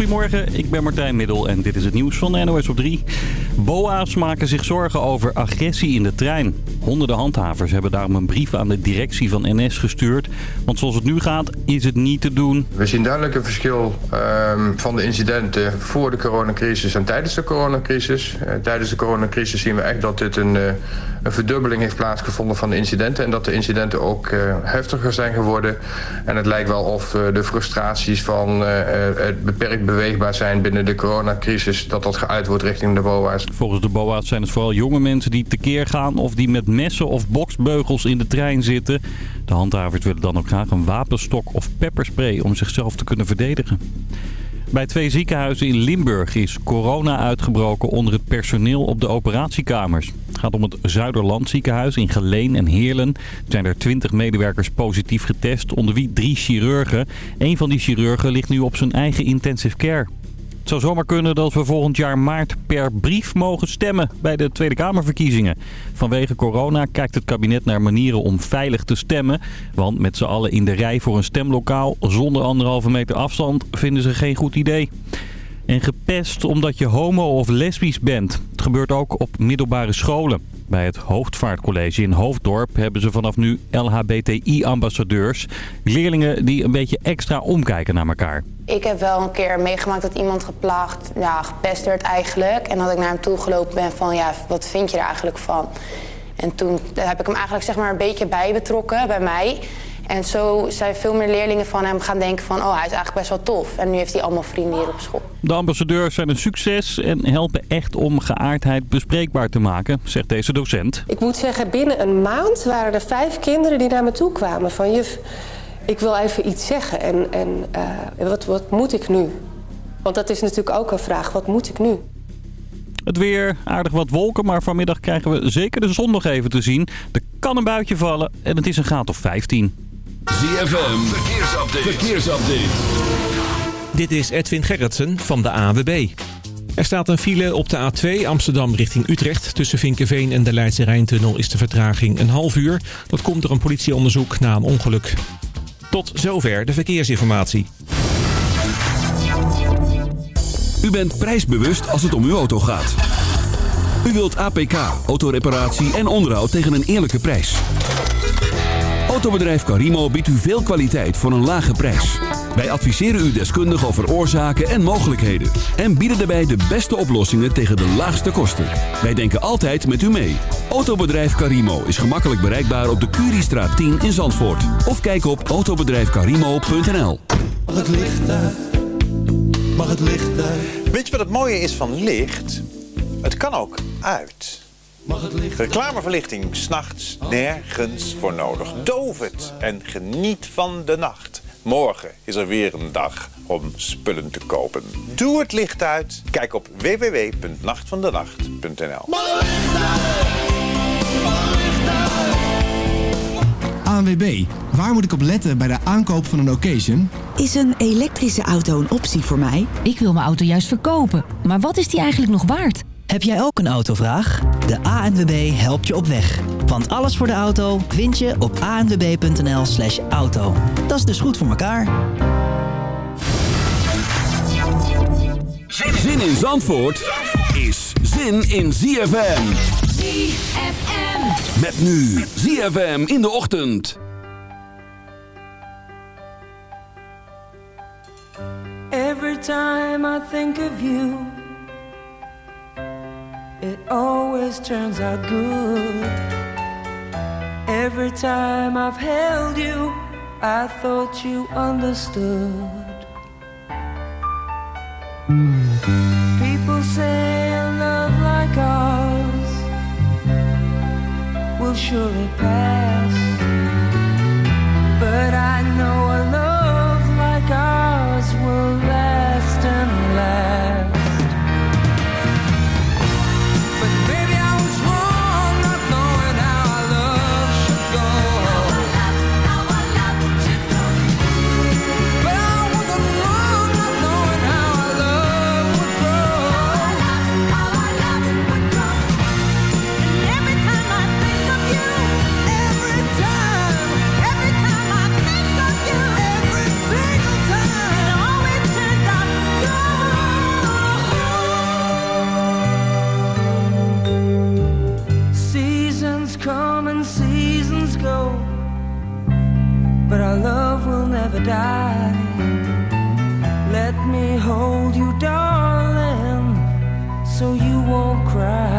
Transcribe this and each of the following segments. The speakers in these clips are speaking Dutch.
Goedemorgen, ik ben Martijn Middel en dit is het nieuws van de NOS op 3. BOA's maken zich zorgen over agressie in de trein. Honderden handhavers hebben daarom een brief aan de directie van NS gestuurd. Want zoals het nu gaat, is het niet te doen. We zien duidelijk een verschil ehm, van de incidenten voor de coronacrisis en tijdens de coronacrisis. Uh, tijdens de coronacrisis zien we echt dat dit een, uh, een verdubbeling heeft plaatsgevonden van de incidenten. En dat de incidenten ook uh, heftiger zijn geworden. En het lijkt wel of de frustraties van het beperkt beweegbaar zijn binnen de coronacrisis... dat dat geuit wordt richting de BOA's. Volgens de BOA's zijn het vooral jonge mensen die tekeer gaan... of die met messen of boksbeugels in de trein zitten. De handhavers willen dan ook graag een wapenstok of pepperspray om zichzelf te kunnen verdedigen. Bij twee ziekenhuizen in Limburg is corona uitgebroken onder het personeel op de operatiekamers. Het gaat om het Zuiderland ziekenhuis in Geleen en Heerlen. Er zijn er 20 medewerkers positief getest, onder wie drie chirurgen. Een van die chirurgen ligt nu op zijn eigen intensive care. Zou zomaar kunnen dat we volgend jaar maart per brief mogen stemmen bij de Tweede Kamerverkiezingen. Vanwege corona kijkt het kabinet naar manieren om veilig te stemmen. Want met z'n allen in de rij voor een stemlokaal zonder anderhalve meter afstand vinden ze geen goed idee. En gepest omdat je homo of lesbisch bent. Het gebeurt ook op middelbare scholen. Bij het Hoofdvaartcollege in Hoofddorp hebben ze vanaf nu LHBTI-ambassadeurs. Leerlingen die een beetje extra omkijken naar elkaar. Ik heb wel een keer meegemaakt dat iemand geplaagd, ja, gepest werd eigenlijk. En dat ik naar hem toe gelopen ben van, ja, wat vind je er eigenlijk van? En toen heb ik hem eigenlijk zeg maar een beetje bij betrokken bij mij. En zo zijn veel meer leerlingen van hem gaan denken van... oh, hij is eigenlijk best wel tof. En nu heeft hij allemaal vrienden hier op school. De ambassadeurs zijn een succes en helpen echt om geaardheid bespreekbaar te maken, zegt deze docent. Ik moet zeggen, binnen een maand waren er vijf kinderen die naar me toe kwamen van... juf, ik wil even iets zeggen en, en uh, wat, wat moet ik nu? Want dat is natuurlijk ook een vraag, wat moet ik nu? Het weer, aardig wat wolken, maar vanmiddag krijgen we zeker de zon nog even te zien. Er kan een buitje vallen en het is een graad of 15. ZFM, verkeersupdate. verkeersupdate. Dit is Edwin Gerritsen van de AWB. Er staat een file op de A2 Amsterdam richting Utrecht. Tussen Vinkenveen en de Leidse Rijntunnel is de vertraging een half uur. Dat komt door een politieonderzoek na een ongeluk. Tot zover de verkeersinformatie. U bent prijsbewust als het om uw auto gaat. U wilt APK, autoreparatie en onderhoud tegen een eerlijke prijs. Autobedrijf Carimo biedt u veel kwaliteit voor een lage prijs. Wij adviseren u deskundig over oorzaken en mogelijkheden. En bieden daarbij de beste oplossingen tegen de laagste kosten. Wij denken altijd met u mee. Autobedrijf Carimo is gemakkelijk bereikbaar op de Curiestraat 10 in Zandvoort. Of kijk op autobedrijfcarimo.nl Mag het licht uit? Mag het licht uit? Weet je wat het mooie is van licht? Het kan ook uit. Reclameverlichting, s'nachts nergens voor nodig. Doof het en geniet van de nacht. Morgen is er weer een dag om spullen te kopen. Doe het licht uit. Kijk op www.nachtvandenacht.nl ANWB, waar moet ik op letten bij de aankoop van een occasion? Is een elektrische auto een optie voor mij? Ik wil mijn auto juist verkopen. Maar wat is die eigenlijk nog waard? Heb jij ook een autovraag? De ANWB helpt je op weg. Want alles voor de auto vind je op anwb.nl slash auto. Dat is dus goed voor elkaar. Zin in Zandvoort is zin in ZFM. ZFM. Met nu ZFM in de ochtend. Every time I think of you always turns out good. Every time I've held you, I thought you understood. People say a love like ours will surely pass. But I know a love cry.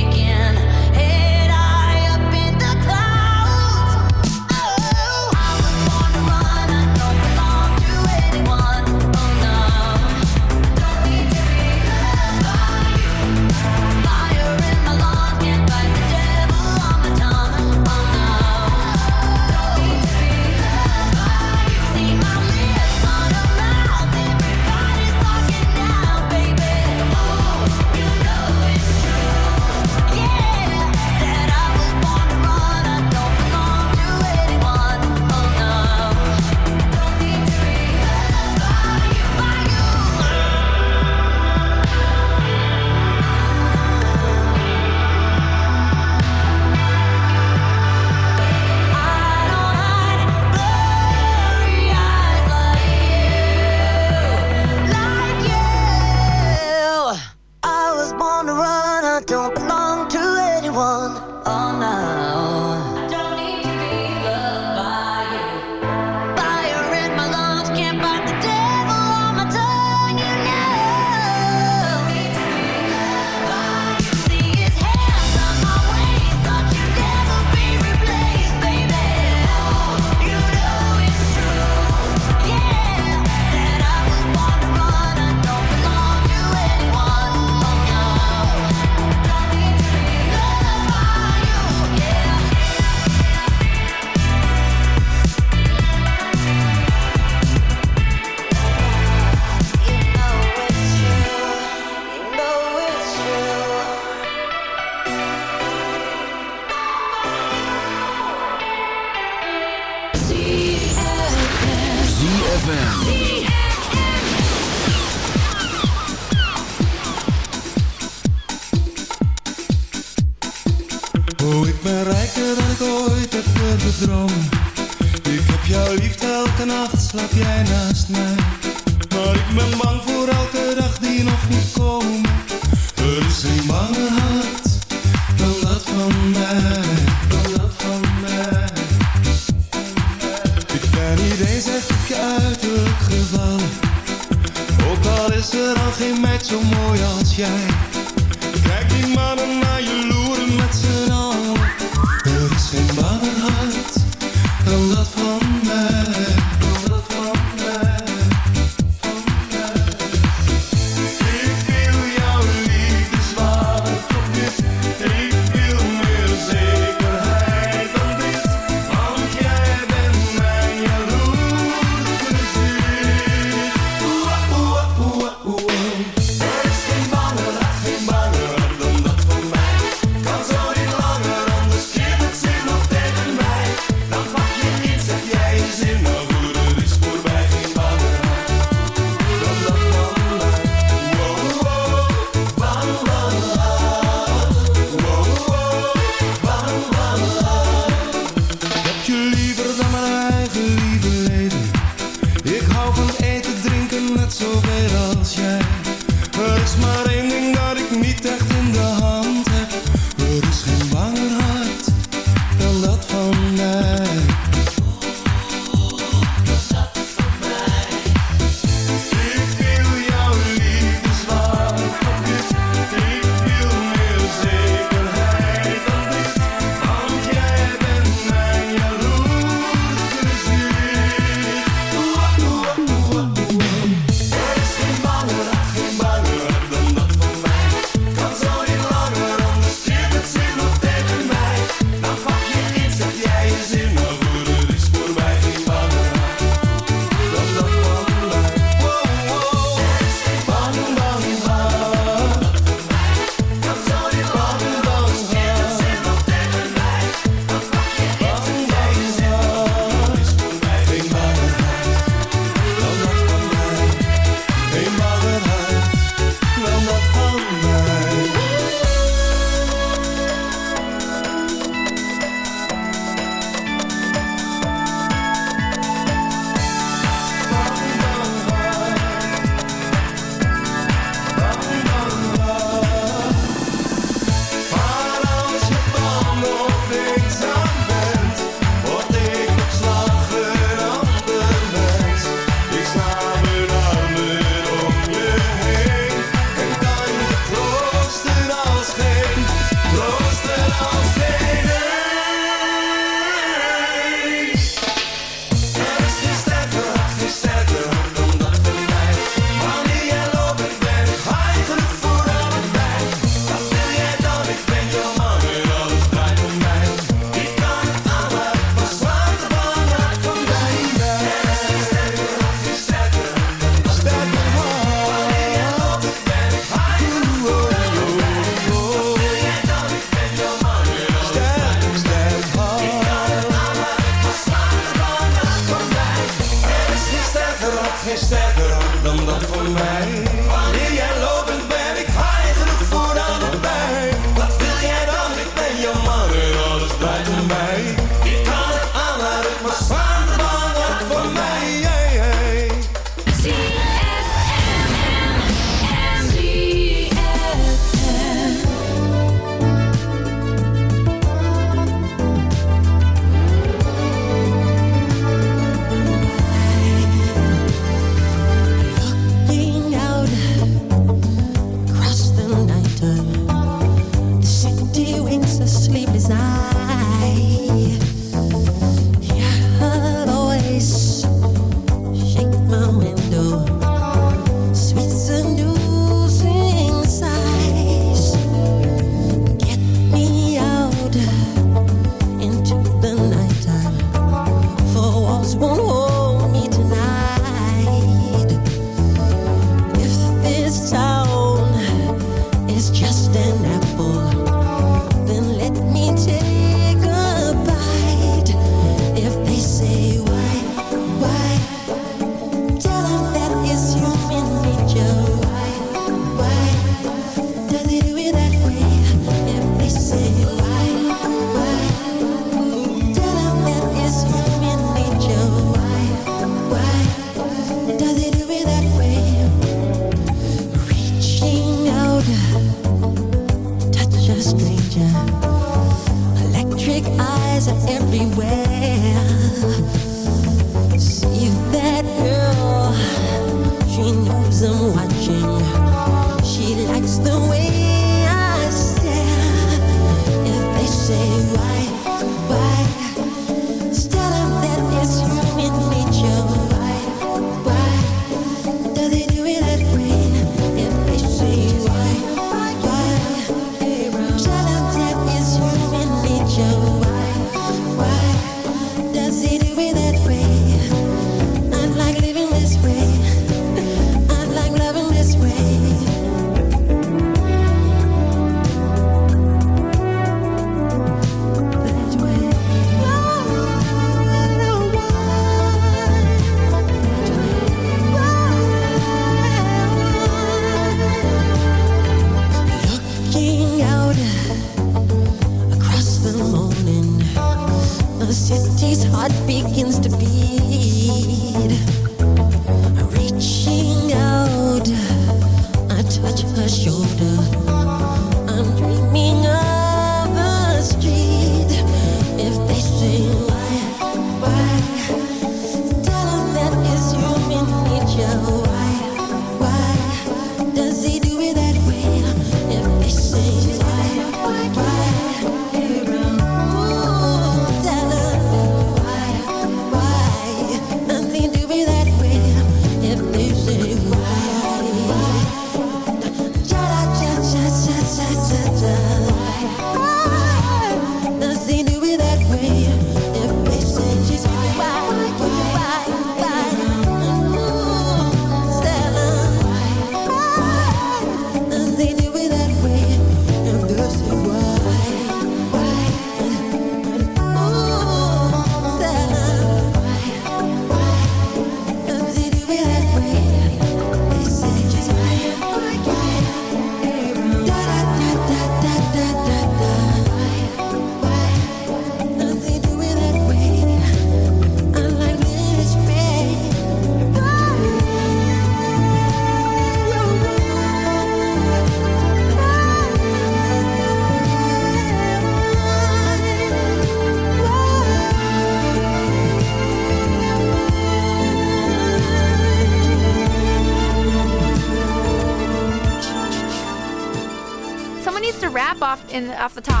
Off the top.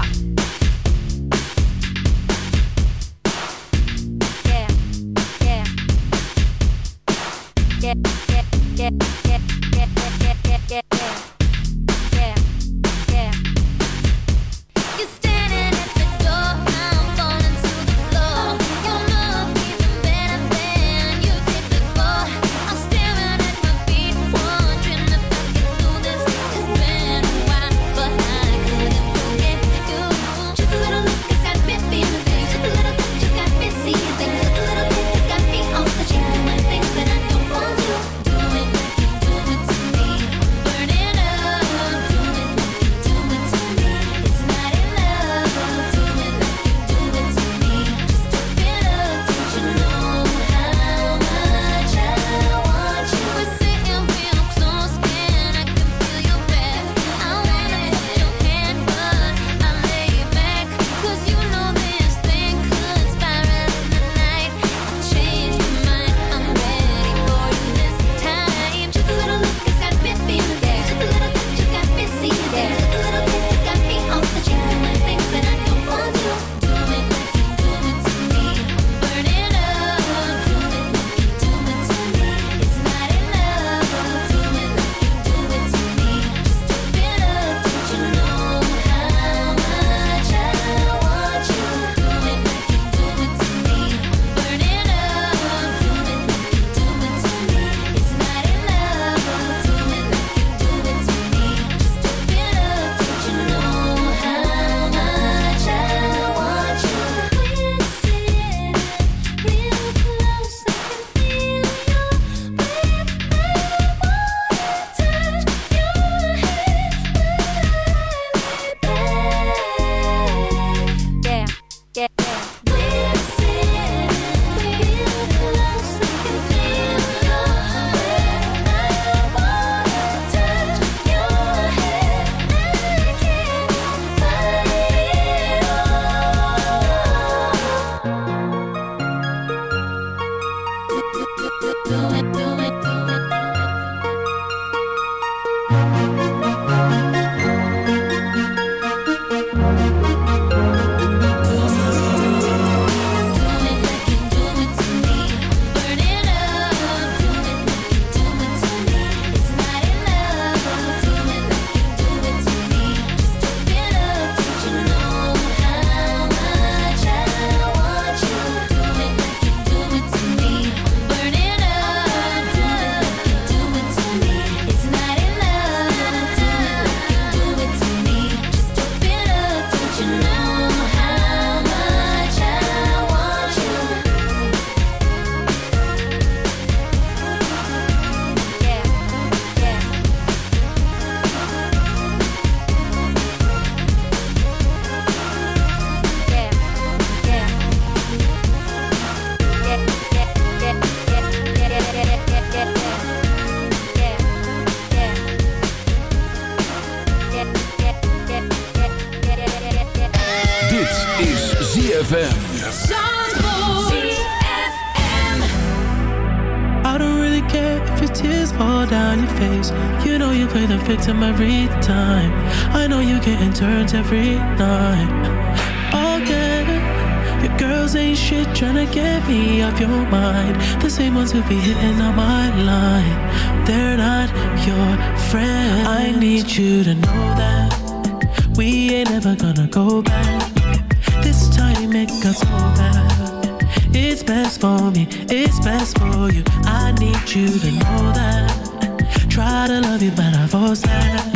to be hitting on my line. They're not your friend. I need you to know that we ain't ever gonna go back. This time make got so bad. It's best for me, it's best for you. I need you to know that. Try to love you, but I force that.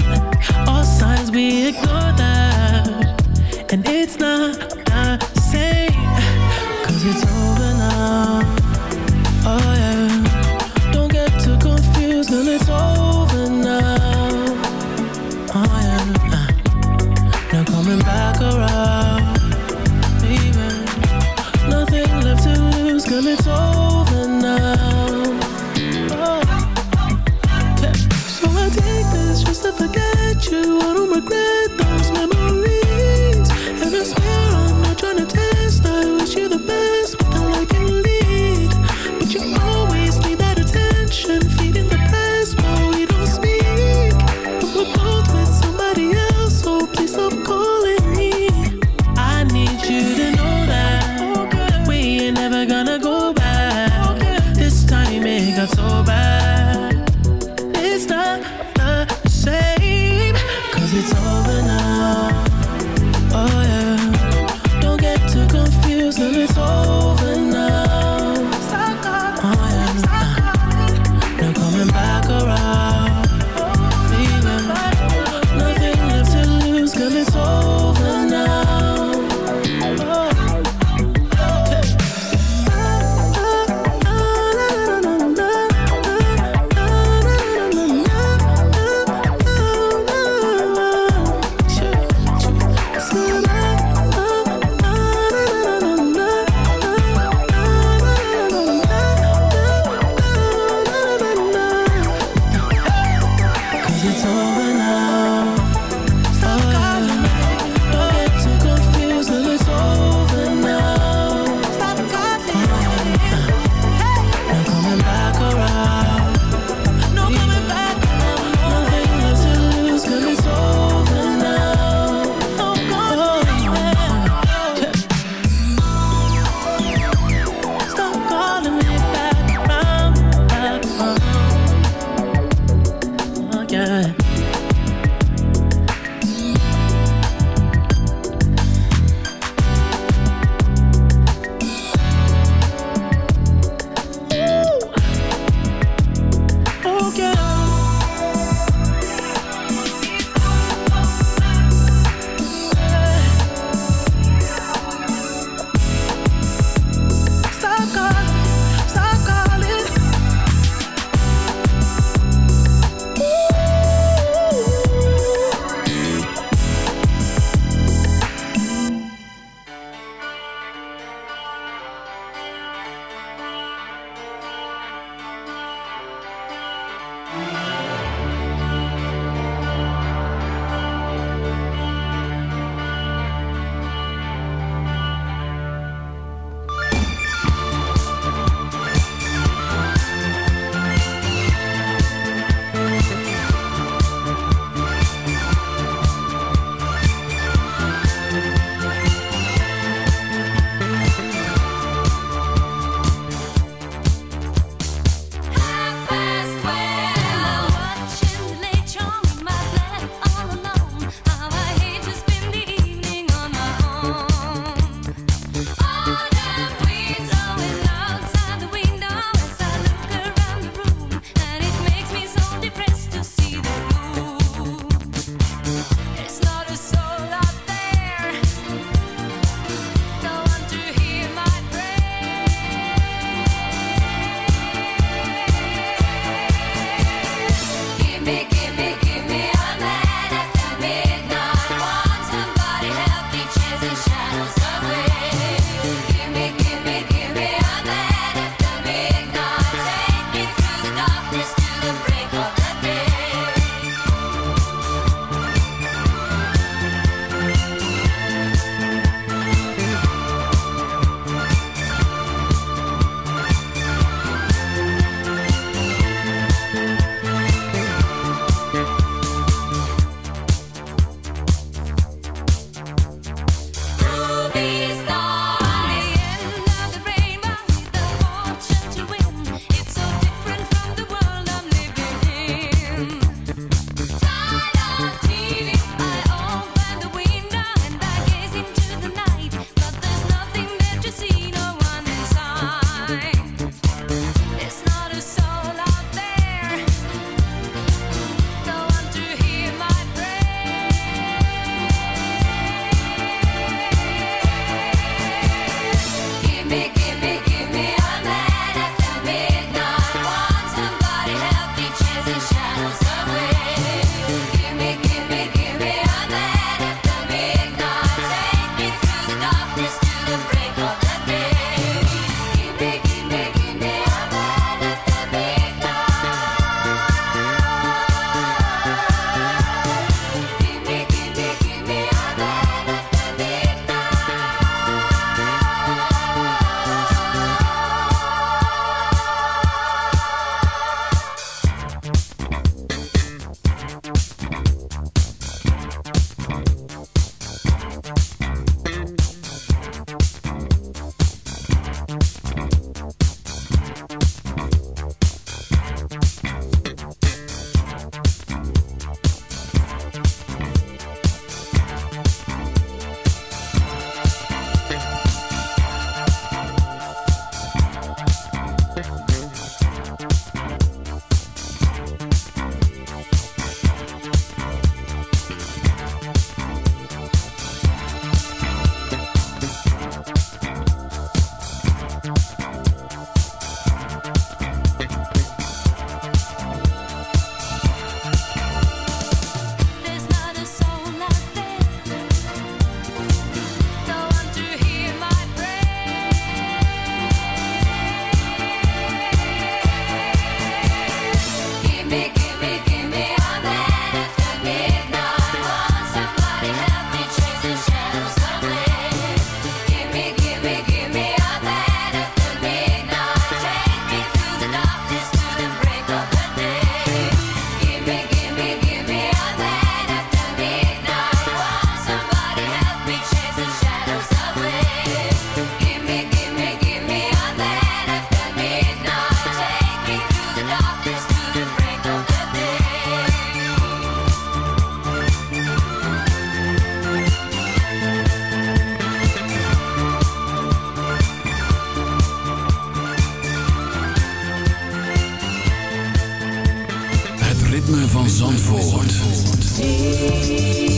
see.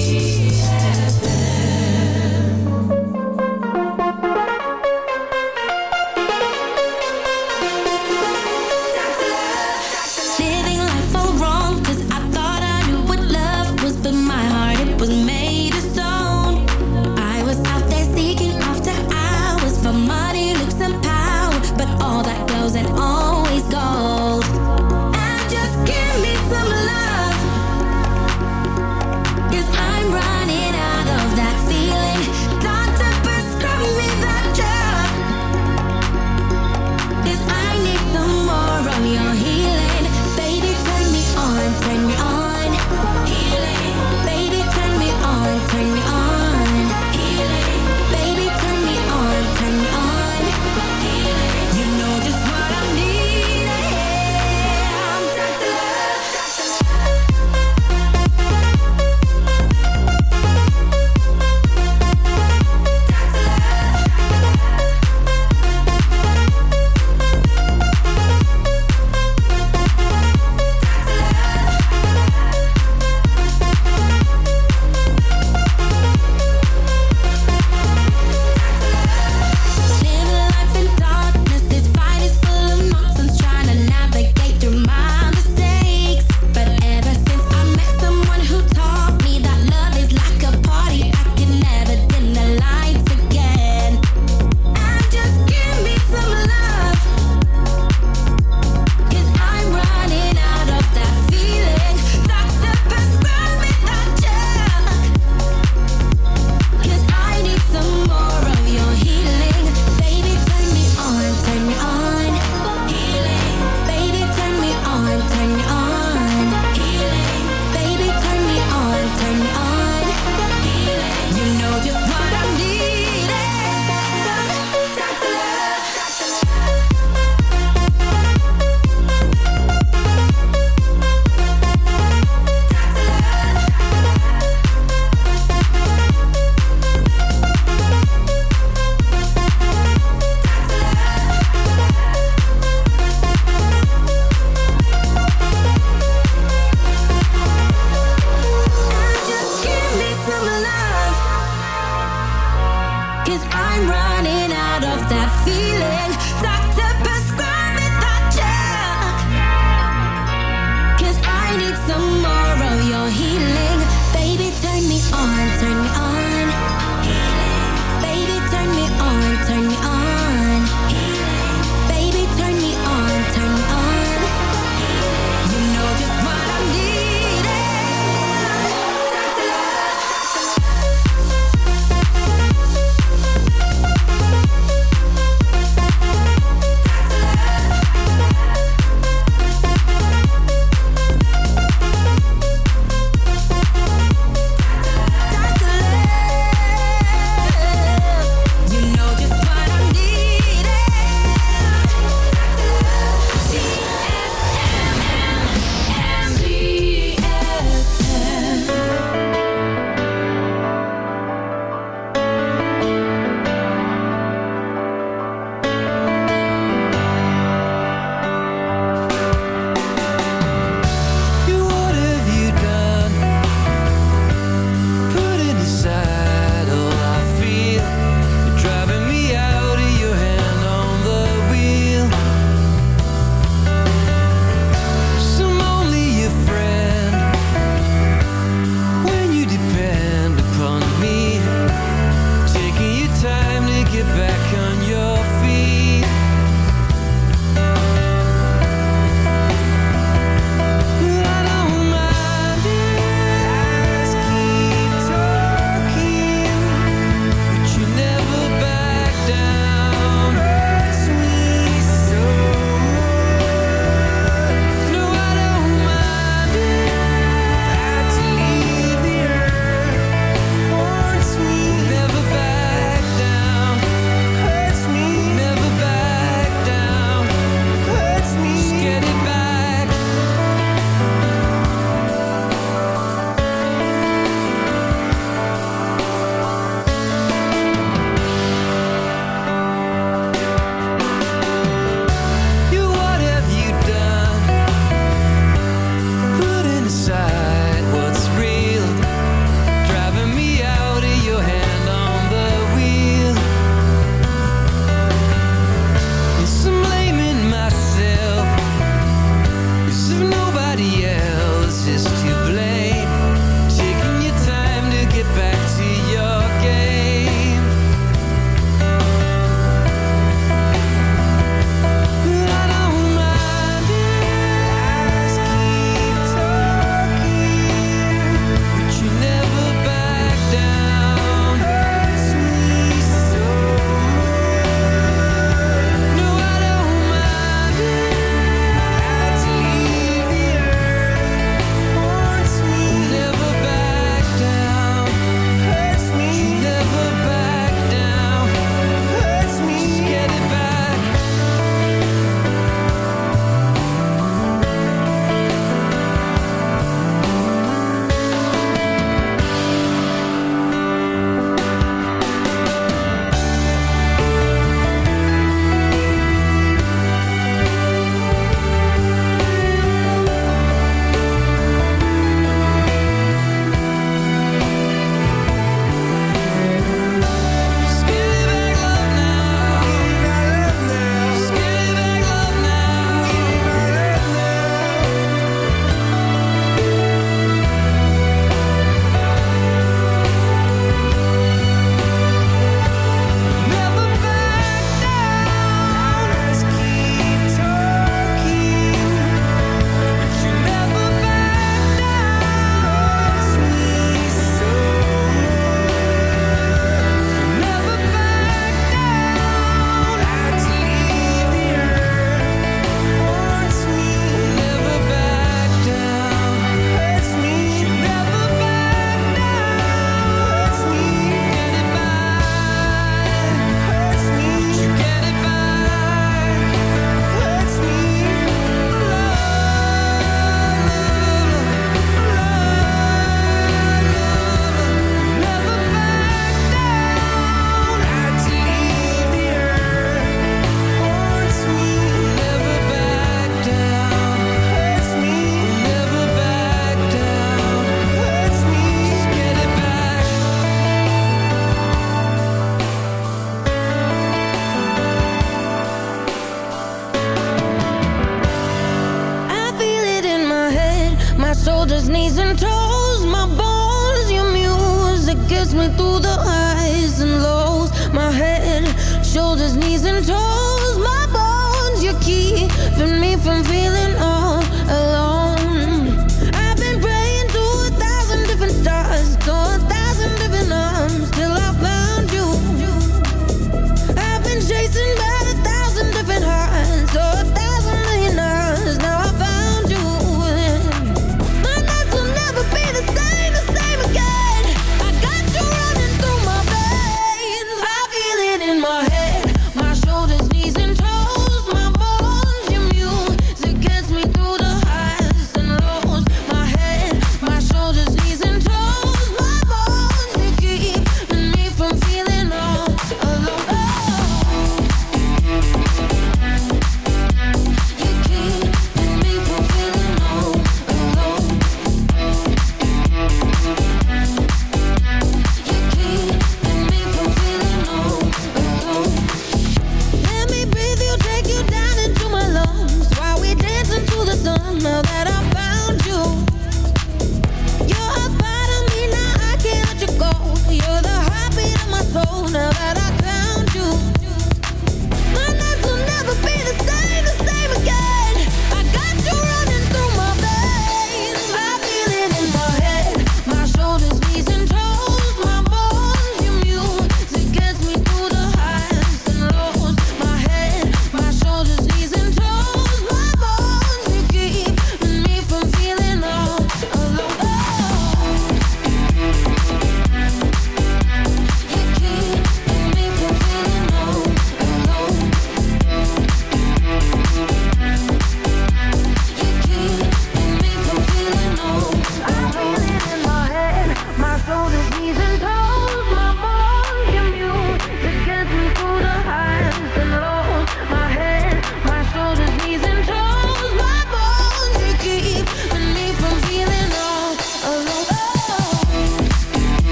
even really